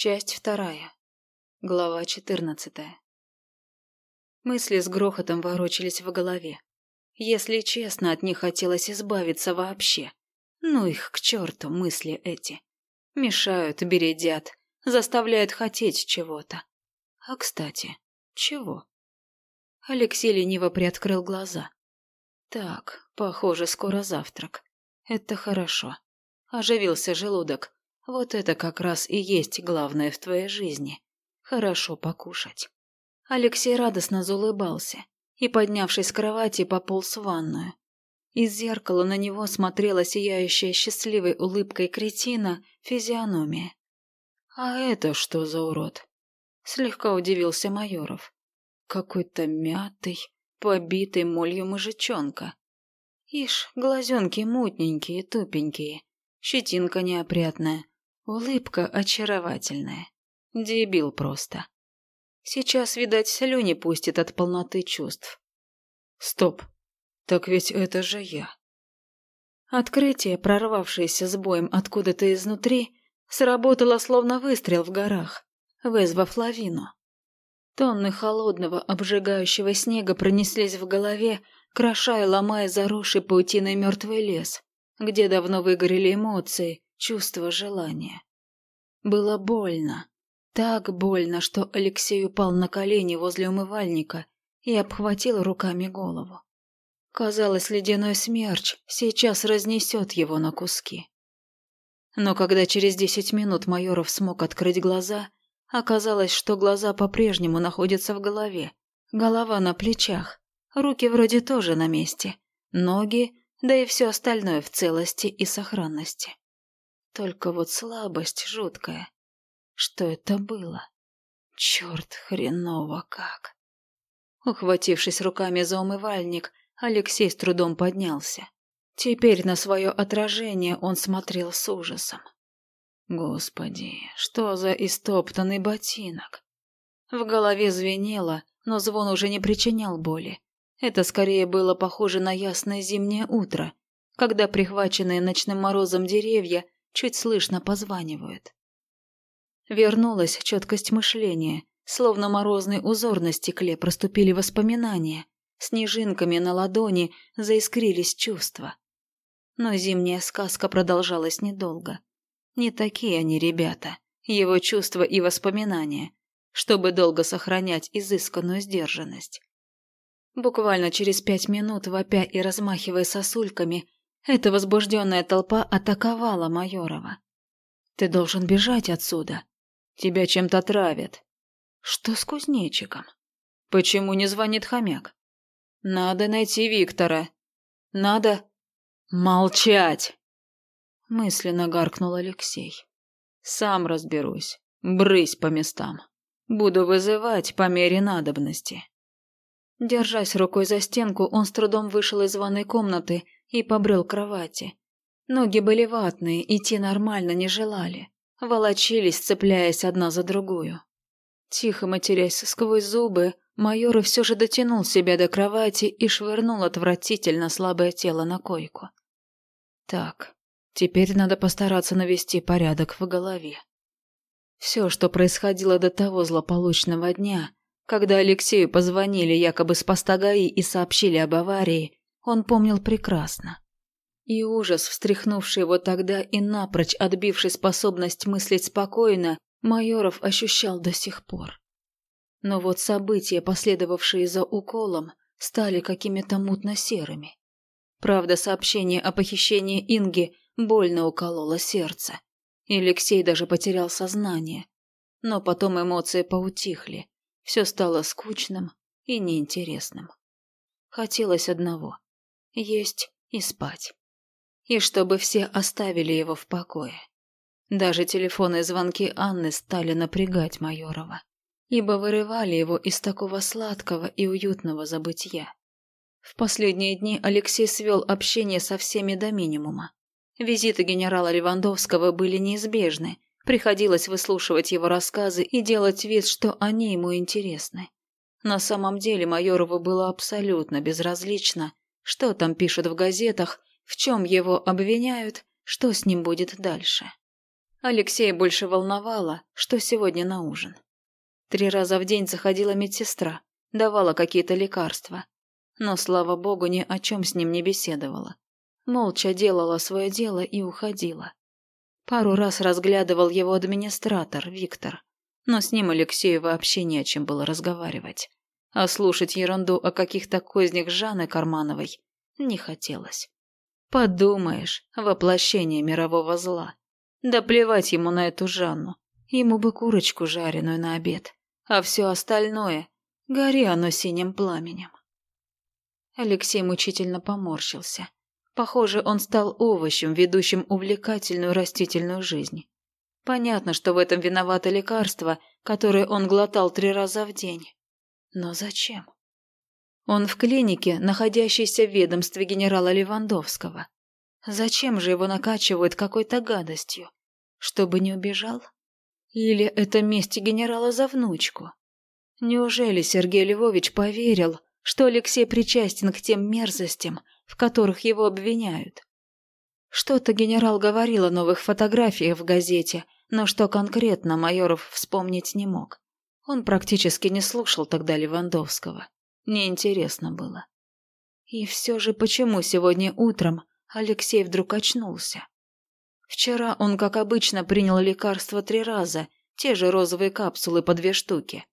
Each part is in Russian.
Часть вторая. Глава четырнадцатая. Мысли с грохотом ворочались в голове. Если честно, от них хотелось избавиться вообще. Ну их к черту мысли эти. Мешают, бередят, заставляют хотеть чего-то. А кстати, чего? Алексей лениво приоткрыл глаза. Так, похоже, скоро завтрак. Это хорошо. Оживился желудок. Вот это как раз и есть главное в твоей жизни. Хорошо покушать. Алексей радостно заулыбался и, поднявшись с кровати, пополз в ванную. Из зеркала на него смотрела сияющая счастливой улыбкой кретина физиономия. «А это что за урод?» Слегка удивился Майоров. «Какой-то мятый, побитый молью мужичонка. Ишь, глазенки мутненькие, тупенькие, щетинка неопрятная, улыбка очаровательная. Дебил просто. Сейчас, видать, слюни пустит от полноты чувств. Стоп, так ведь это же я. Открытие, прорвавшееся с боем откуда-то изнутри, сработало словно выстрел в горах, вызвав лавину. Тонны холодного, обжигающего снега пронеслись в голове, крошая, ломая заросший паутиной мертвый лес, где давно выгорели эмоции, чувства, желания. Было больно. Так больно, что Алексей упал на колени возле умывальника и обхватил руками голову. Казалось, ледяной смерч сейчас разнесет его на куски. Но когда через десять минут Майоров смог открыть глаза, оказалось, что глаза по-прежнему находятся в голове, голова на плечах, Руки вроде тоже на месте. Ноги, да и все остальное в целости и сохранности. Только вот слабость жуткая. Что это было? Черт, хреново как. Ухватившись руками за умывальник, Алексей с трудом поднялся. Теперь на свое отражение он смотрел с ужасом. Господи, что за истоптанный ботинок? В голове звенело, но звон уже не причинял боли. Это скорее было похоже на ясное зимнее утро, когда прихваченные ночным морозом деревья чуть слышно позванивают. Вернулась четкость мышления, словно морозный узор на стекле проступили воспоминания, снежинками на ладони заискрились чувства. Но зимняя сказка продолжалась недолго. Не такие они ребята, его чувства и воспоминания, чтобы долго сохранять изысканную сдержанность. Буквально через пять минут, вопя и размахивая сосульками, эта возбужденная толпа атаковала Майорова. «Ты должен бежать отсюда. Тебя чем-то травят». «Что с кузнечиком? Почему не звонит хомяк?» «Надо найти Виктора. Надо...» «Молчать!» Мысленно гаркнул Алексей. «Сам разберусь. Брысь по местам. Буду вызывать по мере надобности». Держась рукой за стенку, он с трудом вышел из ванной комнаты и побрел к кровати. Ноги были ватные, идти нормально не желали. Волочились, цепляясь одна за другую. Тихо матерясь сквозь зубы, майор все же дотянул себя до кровати и швырнул отвратительно слабое тело на койку. Так, теперь надо постараться навести порядок в голове. Все, что происходило до того злополучного дня, когда Алексею позвонили якобы с поста ГАИ и сообщили об аварии, он помнил прекрасно. И ужас, встряхнувший его тогда и напрочь отбивший способность мыслить спокойно, Майоров ощущал до сих пор. Но вот события, последовавшие за уколом, стали какими-то мутно-серыми. Правда, сообщение о похищении Инги больно укололо сердце. И Алексей даже потерял сознание. Но потом эмоции поутихли, все стало скучным и неинтересным. Хотелось одного — есть и спать. И чтобы все оставили его в покое. Даже телефонные звонки Анны стали напрягать Майорова, ибо вырывали его из такого сладкого и уютного забытья. В последние дни Алексей свел общение со всеми до минимума. Визиты генерала Левандовского были неизбежны, Приходилось выслушивать его рассказы и делать вид, что они ему интересны. На самом деле Майорову было абсолютно безразлично, что там пишут в газетах, в чем его обвиняют, что с ним будет дальше. Алексея больше волновало, что сегодня на ужин. Три раза в день заходила медсестра, давала какие-то лекарства. Но, слава богу, ни о чем с ним не беседовала. Молча делала свое дело и уходила. Пару раз разглядывал его администратор, Виктор. Но с ним Алексею вообще не о чем было разговаривать. А слушать ерунду о каких-то кознях Жанны Кармановой не хотелось. Подумаешь, воплощение мирового зла. Да плевать ему на эту Жанну. Ему бы курочку жареную на обед. А все остальное — гори оно синим пламенем. Алексей мучительно поморщился. Похоже, он стал овощем, ведущим увлекательную растительную жизнь. Понятно, что в этом виновато лекарство, которое он глотал три раза в день. Но зачем? Он в клинике, находящейся в ведомстве генерала Левандовского. Зачем же его накачивают какой-то гадостью? Чтобы не убежал? Или это месть генерала за внучку? Неужели Сергей Львович поверил, что Алексей причастен к тем мерзостям, в которых его обвиняют? Что-то генерал говорил о новых фотографиях в газете, но что конкретно Майоров вспомнить не мог. Он практически не слушал тогда Левандовского. Неинтересно было. И все же почему сегодня утром Алексей вдруг очнулся? Вчера он, как обычно, принял лекарства три раза, те же розовые капсулы по две штуки.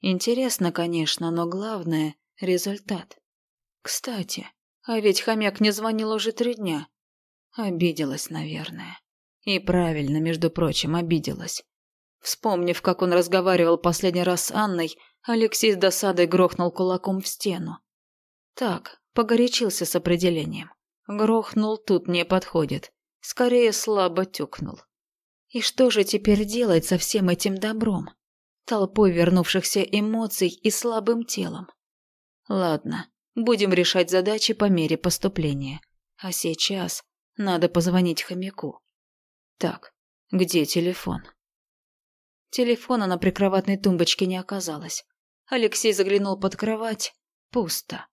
Интересно, конечно, но главное — результат. Кстати, а ведь хомяк не звонил уже три дня. Обиделась, наверное. И правильно, между прочим, обиделась. Вспомнив, как он разговаривал последний раз с Анной, Алексей с досадой грохнул кулаком в стену. Так, погорячился с определением. Грохнул тут не подходит. Скорее слабо тюкнул. И что же теперь делать со всем этим добром? Толпой вернувшихся эмоций и слабым телом. Ладно, будем решать задачи по мере поступления. А сейчас надо позвонить хомяку. Так, где телефон? Телефона на прикроватной тумбочке не оказалось. Алексей заглянул под кровать. Пусто.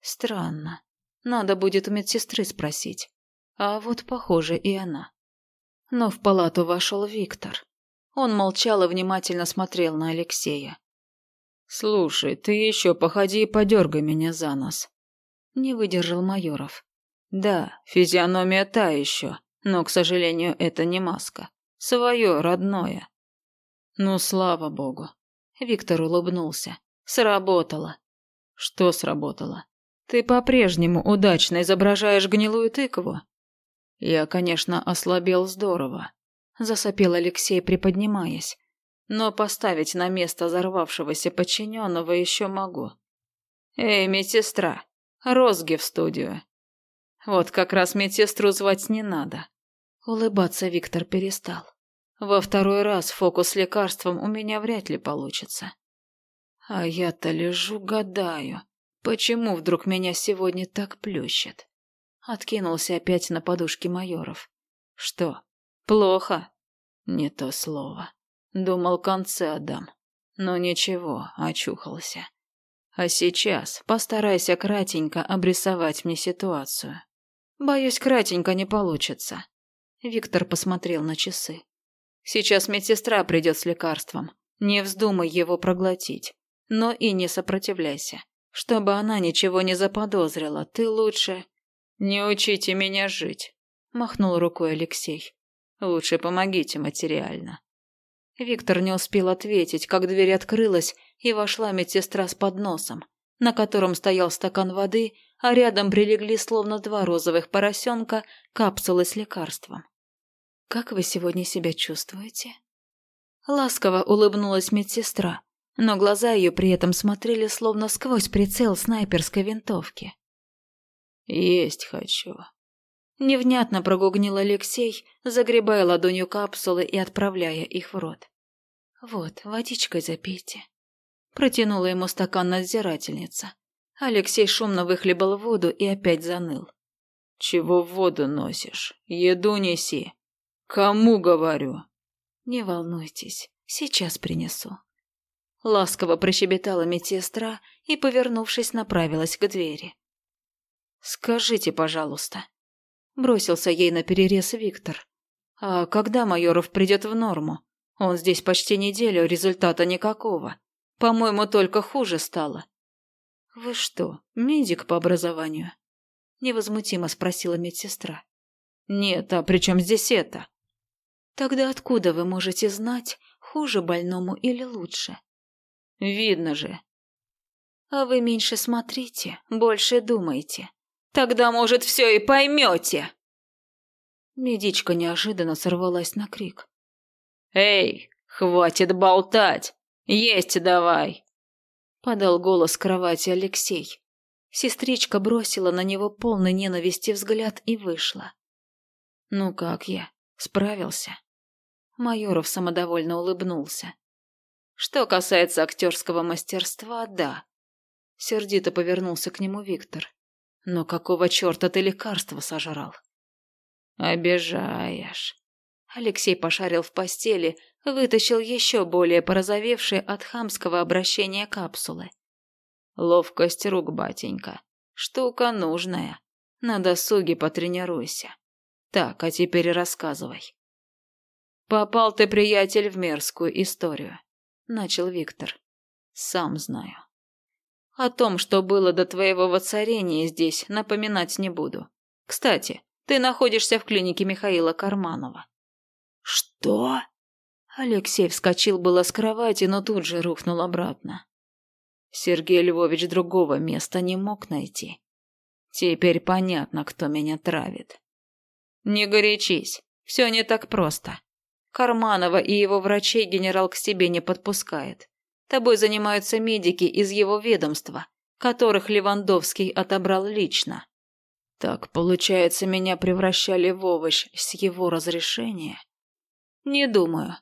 Странно. Надо будет у медсестры спросить. А вот, похоже, и она. Но в палату вошел Виктор. Он молчал и внимательно смотрел на Алексея. «Слушай, ты еще походи и подергай меня за нос». Не выдержал Майоров. «Да, физиономия та еще, но, к сожалению, это не маска. Свое, родное». «Ну, слава богу. Виктор улыбнулся. «Сработало». «Что сработало? Ты по-прежнему удачно изображаешь гнилую тыкву?» «Я, конечно, ослабел здорово», – засопел Алексей, приподнимаясь. «Но поставить на место взорвавшегося подчиненного еще могу». «Эй, медсестра, розги в студию». «Вот как раз медсестру звать не надо». Улыбаться Виктор перестал. Во второй раз фокус с лекарством у меня вряд ли получится. А я-то лежу, гадаю, почему вдруг меня сегодня так плющит. Откинулся опять на подушке майоров. Что, плохо? Не то слово. Думал, концы отдам. Но ничего, очухался. А сейчас постарайся кратенько обрисовать мне ситуацию. Боюсь, кратенько не получится. Виктор посмотрел на часы. Сейчас медсестра придет с лекарством. Не вздумай его проглотить. Но и не сопротивляйся. Чтобы она ничего не заподозрила, ты лучше... «Не учите меня жить», – махнул рукой Алексей. «Лучше помогите материально». Виктор не успел ответить, как дверь открылась, и вошла медсестра с подносом, на котором стоял стакан воды, а рядом прилегли словно два розовых поросенка капсулы с лекарством. «Как вы сегодня себя чувствуете?» Ласково улыбнулась медсестра, но глаза ее при этом смотрели словно сквозь прицел снайперской винтовки. «Есть хочу». Невнятно прогугнил Алексей, загребая ладонью капсулы и отправляя их в рот. «Вот, водичкой запейте». Протянула ему стакан надзирательница. Алексей шумно выхлебал воду и опять заныл. «Чего воду носишь? Еду неси!» «Кому говорю?» «Не волнуйтесь, сейчас принесу». Ласково прощебетала медсестра и, повернувшись, направилась к двери. «Скажите, пожалуйста». Бросился ей на перерез Виктор. А когда Майоров придет в норму? Он здесь почти неделю, результата никакого. По-моему, только хуже стало. Вы что, медик по образованию? Невозмутимо спросила медсестра. Нет, а при чем здесь это? Тогда откуда вы можете знать, хуже больному или лучше? Видно же. А вы меньше смотрите, больше думайте. Тогда, может, все и поймете. Медичка неожиданно сорвалась на крик. «Эй, хватит болтать! Есть давай!» Подал голос кровати Алексей. Сестричка бросила на него полный ненависти взгляд и вышла. «Ну как я? Справился?» Майоров самодовольно улыбнулся. «Что касается актерского мастерства, да». Сердито повернулся к нему Виктор. «Но какого черта ты лекарство сожрал?» «Обижаешь». Алексей пошарил в постели, вытащил еще более порозовевшие от хамского обращения капсулы. «Ловкость рук, батенька. Штука нужная. На досуге потренируйся. Так, а теперь рассказывай». «Попал ты, приятель, в мерзкую историю», — начал Виктор. «Сам знаю. О том, что было до твоего воцарения здесь, напоминать не буду. Кстати, ты находишься в клинике Михаила Карманова». «Что?» Алексей вскочил было с кровати, но тут же рухнул обратно. Сергей Львович другого места не мог найти. Теперь понятно, кто меня травит. Не горячись, все не так просто. Карманова и его врачей генерал к себе не подпускает. Тобой занимаются медики из его ведомства, которых Левандовский отобрал лично. Так, получается, меня превращали в овощ с его разрешения? Не думаю.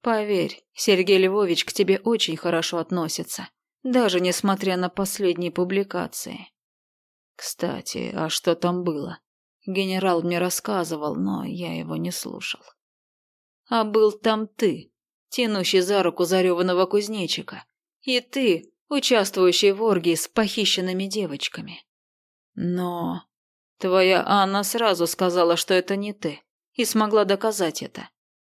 Поверь, Сергей Львович к тебе очень хорошо относится, даже несмотря на последние публикации. Кстати, а что там было? Генерал мне рассказывал, но я его не слушал. А был там ты, тянущий за руку зареванного кузнечика, и ты, участвующий в оргии с похищенными девочками. Но Твоя Анна сразу сказала, что это не ты, и смогла доказать это.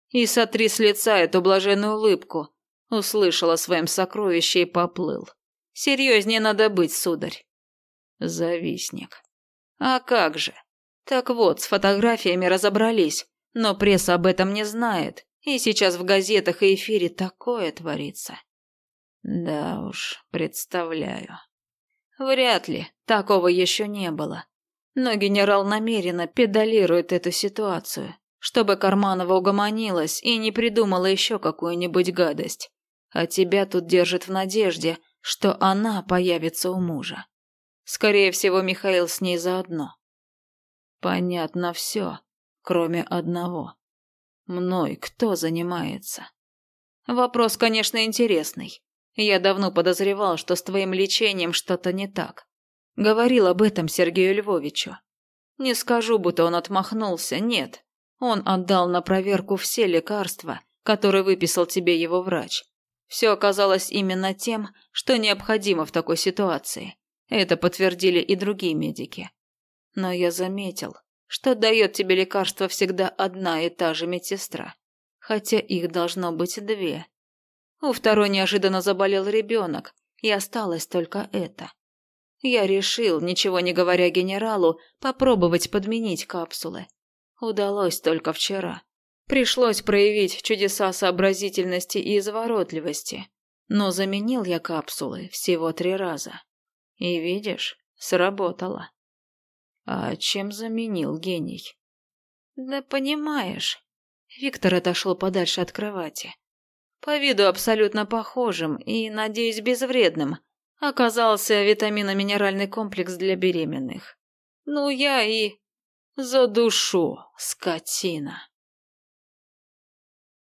И сотри с лица эту блаженную улыбку. Услышала о своем сокровище и поплыл. Серьезнее надо быть, сударь. Завистник. А как же? Так вот, с фотографиями разобрались, но пресса об этом не знает, и сейчас в газетах и эфире такое творится. Да уж, представляю. Вряд ли, такого еще не было. Но генерал намеренно педалирует эту ситуацию, чтобы Карманова угомонилась и не придумала еще какую-нибудь гадость. А тебя тут держит в надежде, что она появится у мужа. Скорее всего, Михаил с ней заодно. Понятно все, кроме одного. Мной кто занимается? Вопрос, конечно, интересный. Я давно подозревал, что с твоим лечением что-то не так. Говорил об этом Сергею Львовичу. Не скажу, будто он отмахнулся, нет. Он отдал на проверку все лекарства, которые выписал тебе его врач. Все оказалось именно тем, что необходимо в такой ситуации. Это подтвердили и другие медики. Но я заметил, что дает тебе лекарство всегда одна и та же медсестра, хотя их должно быть две. У второй неожиданно заболел ребенок, и осталось только это. Я решил, ничего не говоря генералу, попробовать подменить капсулы. Удалось только вчера. Пришлось проявить чудеса сообразительности и изворотливости. Но заменил я капсулы всего три раза. И видишь, сработало. А чем заменил гений? Да понимаешь. Виктор отошел подальше от кровати. По виду абсолютно похожим и, надеюсь, безвредным, оказался витаминно-минеральный комплекс для беременных. Ну, я и... За душу, скотина.